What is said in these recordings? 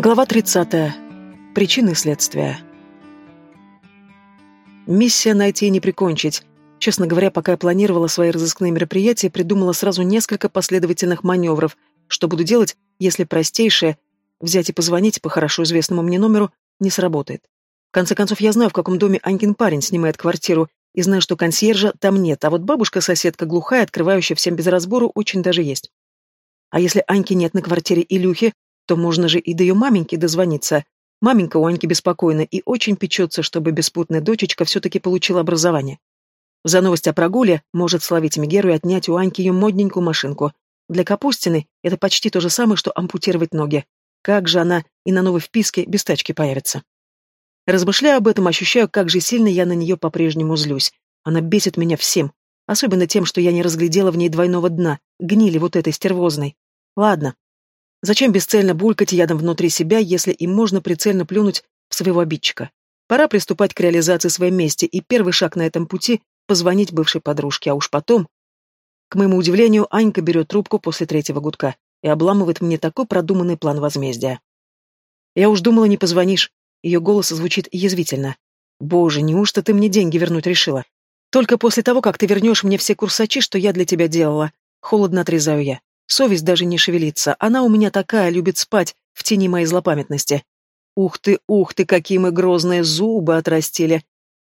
Глава 30. Причины следствия. Миссия найти и не прикончить. Честно говоря, пока я планировала свои разыскные мероприятия, придумала сразу несколько последовательных маневров, что буду делать, если простейшее взять и позвонить по хорошо известному мне номеру не сработает. В конце концов, я знаю, в каком доме Анькин парень снимает квартиру, и знаю, что консьержа там нет, а вот бабушка-соседка глухая, открывающая всем без разбору, очень даже есть. А если Аньки нет на квартире Илюхи, то можно же и до ее маменьки дозвониться. Маменька у Аньки беспокойна и очень печется, чтобы беспутная дочечка все-таки получила образование. За новость о прогуле может словить Мегеру и отнять у Аньки ее модненькую машинку. Для Капустины это почти то же самое, что ампутировать ноги. Как же она и на новой вписке без тачки появится. Размышляя об этом, ощущаю, как же сильно я на нее по-прежнему злюсь. Она бесит меня всем. Особенно тем, что я не разглядела в ней двойного дна, гнили вот этой стервозной. Ладно, Зачем бесцельно булькать ядом внутри себя, если им можно прицельно плюнуть в своего обидчика? Пора приступать к реализации своей мести, и первый шаг на этом пути — позвонить бывшей подружке, а уж потом... К моему удивлению, Анька берет трубку после третьего гудка и обламывает мне такой продуманный план возмездия. Я уж думала, не позвонишь. Ее голос звучит язвительно. Боже, неужто ты мне деньги вернуть решила? Только после того, как ты вернешь мне все курсачи, что я для тебя делала. Холодно отрезаю я. Совесть даже не шевелится. Она у меня такая, любит спать, в тени моей злопамятности. Ух ты, ух ты, какие мы грозные зубы отрастили.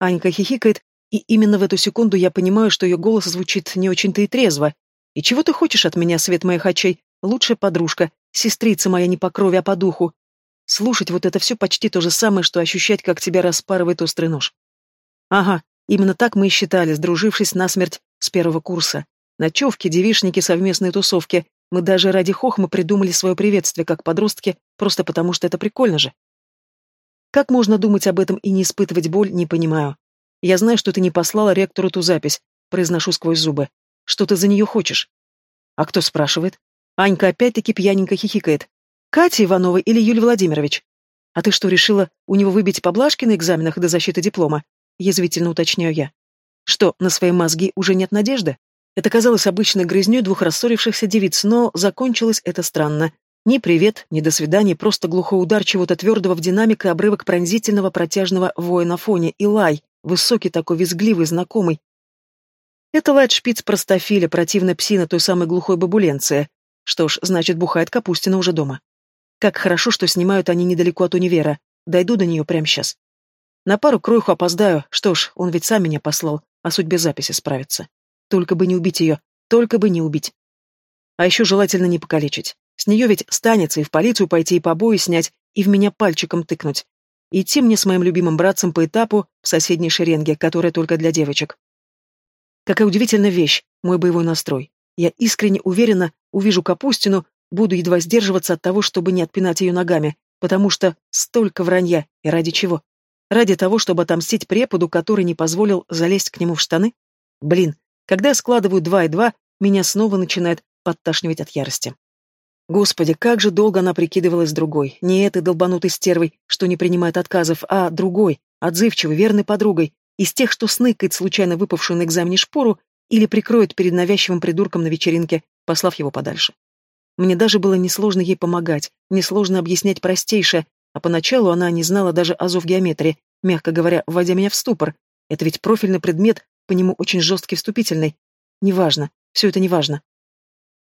Анька хихикает, и именно в эту секунду я понимаю, что ее голос звучит не очень-то и трезво. И чего ты хочешь от меня, свет моих очей? Лучшая подружка, сестрица моя не по крови, а по духу. Слушать вот это все почти то же самое, что ощущать, как тебя распарывает острый нож. Ага, именно так мы и считали, сдружившись насмерть с первого курса. Ночевки, девишники, совместные тусовки. Мы даже ради хохма придумали свое приветствие, как подростки, просто потому что это прикольно же. Как можно думать об этом и не испытывать боль, не понимаю. Я знаю, что ты не послала ректору ту запись, произношу сквозь зубы. Что ты за нее хочешь? А кто спрашивает? Анька опять-таки пьяненько хихикает. Катя Иванова или Юлия Владимирович? А ты что, решила у него выбить поблажки на экзаменах до защиты диплома? Язвительно уточняю я. Что, на свои мозги уже нет надежды? Это казалось обычной грызней двух рассорившихся девиц, но закончилось это странно. Ни привет, ни до свидания, просто глухой удар чего-то твердого в динамик и обрывок пронзительного протяжного воя на фоне, и лай, высокий такой, визгливый, знакомый. Это лает шпиц простофиля, противная псина той самой глухой бабуленции. Что ж, значит, бухает Капустина уже дома. Как хорошо, что снимают они недалеко от универа. Дойду до нее прямо сейчас. На пару кройху опоздаю. Что ж, он ведь сам меня послал, о судьбе записи справится. Только бы не убить ее, только бы не убить. А еще желательно не покалечить. С нее ведь станется и в полицию пойти, и побои снять, и в меня пальчиком тыкнуть. Идти мне с моим любимым братцем по этапу в соседней шеренге, которая только для девочек. Какая удивительная вещь, мой боевой настрой. Я искренне уверена, увижу Капустину, буду едва сдерживаться от того, чтобы не отпинать ее ногами, потому что столько вранья, и ради чего? Ради того, чтобы отомстить преподу, который не позволил залезть к нему в штаны? Блин, когда я складываю два и два, меня снова начинает подташнивать от ярости. Господи, как же долго она прикидывалась другой. Не этой долбанутой стервой, что не принимает отказов, а другой, отзывчивой, верной подругой, из тех, что сныкает случайно выпавшую на экзамене шпору или прикроет перед навязчивым придурком на вечеринке, послав его подальше. Мне даже было несложно ей помогать, несложно объяснять простейшее, а поначалу она не знала даже азов геометрии, мягко говоря, вводя меня в ступор. Это ведь профильный предмет, по нему очень жесткий вступительный. Неважно, все это неважно.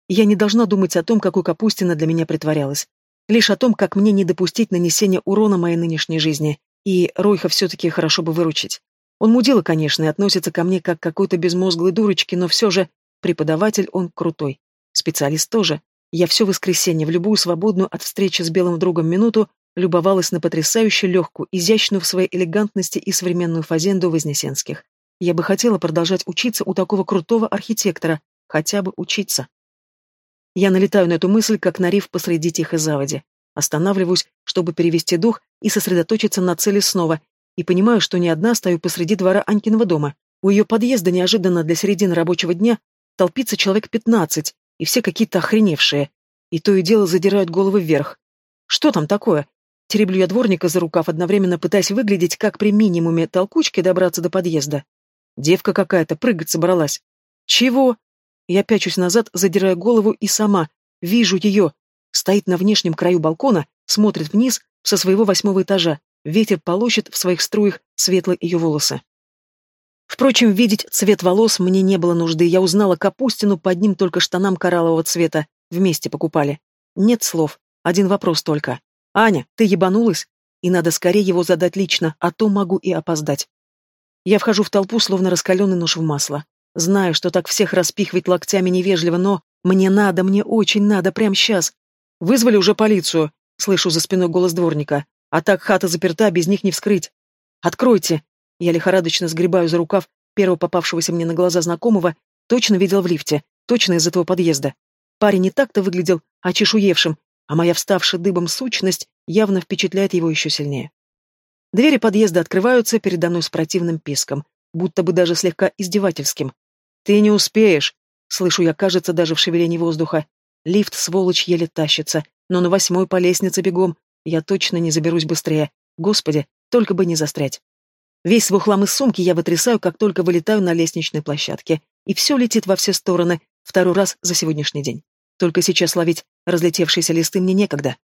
Я не должна думать о том, какой Капустина для меня притворялась. Лишь о том, как мне не допустить нанесения урона моей нынешней жизни. И Ройха все-таки хорошо бы выручить. Он мудила, конечно, и относится ко мне как к какой-то безмозглой дурочке, но все же преподаватель он крутой. Специалист тоже. Я все воскресенье, в любую свободную от встречи с белым другом минуту, любовалась на потрясающе легкую, изящную в своей элегантности и современную фазенду Вознесенских. Я бы хотела продолжать учиться у такого крутого архитектора, хотя бы учиться. Я налетаю на эту мысль, как на риф посреди тихой заводи. Останавливаюсь, чтобы перевести дух и сосредоточиться на цели снова, и понимаю, что не одна стою посреди двора Анькиного дома. У ее подъезда неожиданно для середины рабочего дня толпится человек пятнадцать, и все какие-то охреневшие. И то и дело задирают головы вверх. Что там такое? Тереблю я дворника за рукав, одновременно пытаясь выглядеть, как при минимуме толкучки добраться до подъезда. Девка какая-то прыгать собралась. Чего? Я пячусь назад, задирая голову и сама. Вижу ее. Стоит на внешнем краю балкона, смотрит вниз со своего восьмого этажа, ветер полощет в своих струях светлые ее волосы. Впрочем, видеть цвет волос мне не было нужды, я узнала Капустину по одним только штанам кораллового цвета, вместе покупали. Нет слов, один вопрос только. «Аня, ты ебанулась?» И надо скорее его задать лично, а то могу и опоздать. Я вхожу в толпу, словно раскаленный нож в масло. Знаю, что так всех распихивать локтями невежливо, но мне надо, мне очень надо, прямо сейчас. Вызвали уже полицию, слышу за спиной голос дворника. А так хата заперта, без них не вскрыть. Откройте. Я лихорадочно сгребаю за рукав первого попавшегося мне на глаза знакомого, точно видел в лифте, точно из этого подъезда. Парень не так-то выглядел очешуевшим, а моя вставшая дыбом сущность явно впечатляет его еще сильнее. Двери подъезда открываются передо мной с противным писком, будто бы даже слегка издевательским. «Ты не успеешь!» Слышу я, кажется, даже в шевелении воздуха. Лифт, сволочь, еле тащится, но на восьмой по лестнице бегом. Я точно не заберусь быстрее. Господи, только бы не застрять. Весь свой хлам из сумки я вытрясаю, как только вылетаю на лестничной площадке. И все летит во все стороны, второй раз за сегодняшний день. Только сейчас ловить разлетевшиеся листы мне некогда.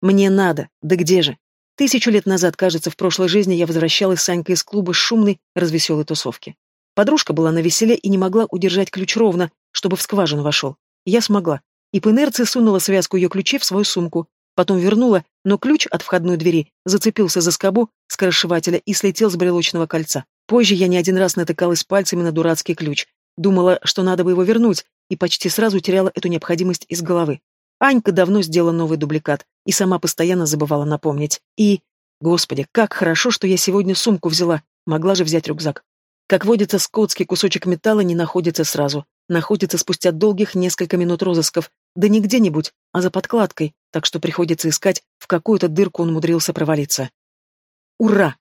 Мне надо, да где же? Тысячу лет назад, кажется, в прошлой жизни я возвращалась с Санькой из клуба с шумной, развеселой тусовки. Подружка была на веселе и не могла удержать ключ ровно, чтобы в скважину вошел. Я смогла. И по инерции сунула связку ее ключей в свою сумку. Потом вернула, но ключ от входной двери зацепился за скобу скоросшивателя и слетел с брелочного кольца. Позже я не один раз натыкалась пальцами на дурацкий ключ. Думала, что надо бы его вернуть, и почти сразу теряла эту необходимость из головы. Анька давно сделала новый дубликат и сама постоянно забывала напомнить. И... Господи, как хорошо, что я сегодня сумку взяла. Могла же взять рюкзак. Как водится, скотский кусочек металла не находится сразу. Находится спустя долгих несколько минут розысков. Да не где-нибудь, а за подкладкой, так что приходится искать, в какую-то дырку он умудрился провалиться. Ура!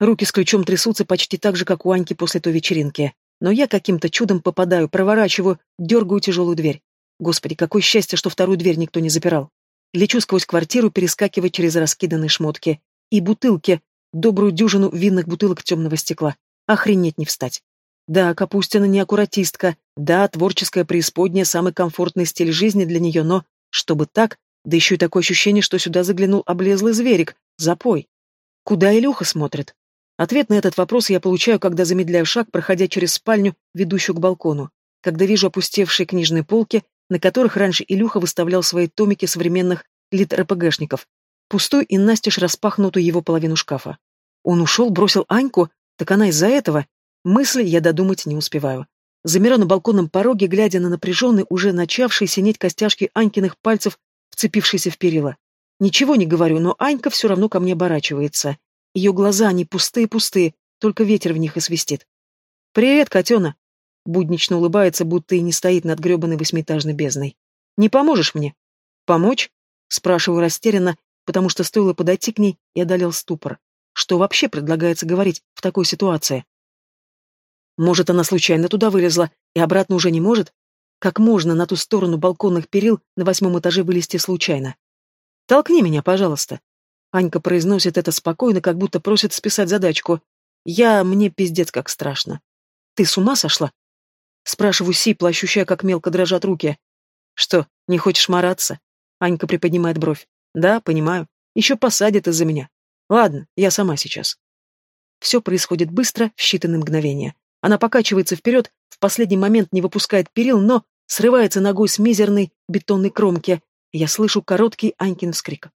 Руки с ключом трясутся почти так же, как у Аньки после той вечеринки. Но я каким-то чудом попадаю, проворачиваю, дергаю тяжелую дверь. Господи, какое счастье, что вторую дверь никто не запирал. Лечу сквозь квартиру, перескакивая через раскиданные шмотки. И бутылки, добрую дюжину винных бутылок темного стекла. Охренеть не встать. Да, Капустина не аккуратистка, да, творческая преисподняя, самый комфортный стиль жизни для нее, но, чтобы так, да еще и такое ощущение, что сюда заглянул облезлый зверик, запой. Куда Илюха смотрит? Ответ на этот вопрос я получаю, когда замедляю шаг, проходя через спальню, ведущую к балкону, когда вижу опустевшие книжные полки, на которых раньше Илюха выставлял свои томики современных лит-РПГшников, пустую и настежь распахнутую его половину шкафа. Он ушел, бросил Аньку, так она из-за этого. Мысли я додумать не успеваю. Замираю на балконном пороге, глядя на напряженный, уже начавший синеть костяшки Анькиных пальцев, вцепившиеся в перила. Ничего не говорю, но Анька все равно ко мне оборачивается. Ее глаза, они пустые-пустые, только ветер в них и свистит. «Привет, котена!» Буднично улыбается, будто и не стоит над гребаной восьмиэтажной бездной. «Не поможешь мне?» «Помочь?» Спрашиваю растерянно, потому что стоило подойти к ней и одолел ступор. Что вообще предлагается говорить в такой ситуации? Может, она случайно туда вылезла и обратно уже не может? Как можно на ту сторону балконных перил на восьмом этаже вылезти случайно? «Толкни меня, пожалуйста». Анька произносит это спокойно, как будто просит списать задачку. «Я... мне пиздец как страшно». «Ты с ума сошла?» Спрашиваю сипло, ощущая, как мелко дрожат руки. «Что, не хочешь мараться?» Анька приподнимает бровь. «Да, понимаю. Еще посадят из-за меня. Ладно, я сама сейчас. Все происходит быстро, в считанные мгновения. Она покачивается вперед, в последний момент не выпускает перил, но срывается ногой с мизерной бетонной кромки. Я слышу короткий Анькин вскрик.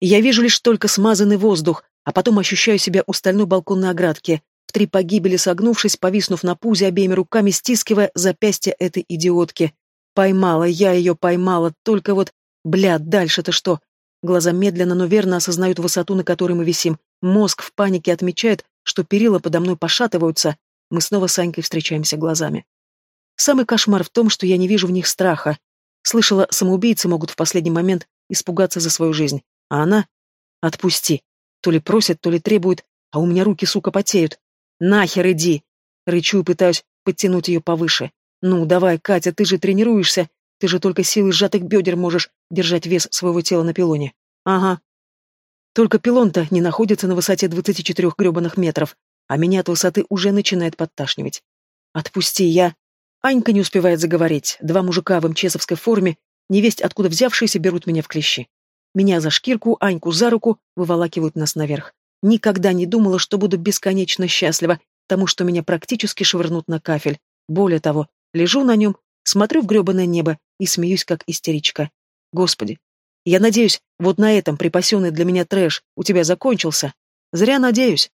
Я вижу лишь только смазанный воздух, а потом ощущаю себя у стальной балконной оградки, в три погибели согнувшись, повиснув на пузе обеими руками, стискивая запястье этой идиотки. Поймала, я ее поймала, только вот... Бля, дальше-то что? Глаза медленно, но верно осознают высоту, на которой мы висим. Мозг в панике отмечает, что перила подо мной пошатываются. Мы снова с Анькой встречаемся глазами. Самый кошмар в том, что я не вижу в них страха. Слышала, самоубийцы могут в последний момент испугаться за свою жизнь. А она... Отпусти. То ли просит, то ли требует, а у меня руки, сука, потеют. Нахер иди! Рычу и пытаюсь подтянуть ее повыше. Ну, давай, Катя, ты же тренируешься. Ты же только силой сжатых бедер можешь держать вес своего тела на пилоне. Ага. Только пилон-то не находится на высоте 24 гребаных метров, а меня от высоты уже начинает подташнивать. Отпусти, я... Анька не успевает заговорить. Два мужика в МЧСовской форме, невесть откуда взявшиеся, берут меня в клещи. Меня за шкирку, Аньку за руку, выволакивают нас наверх. Никогда не думала, что буду бесконечно счастлива, тому, что меня практически швырнут на кафель. Более того, лежу на нем, смотрю в гребаное небо и смеюсь, как истеричка. Господи, я надеюсь, вот на этом припасенный для меня трэш у тебя закончился. Зря надеюсь.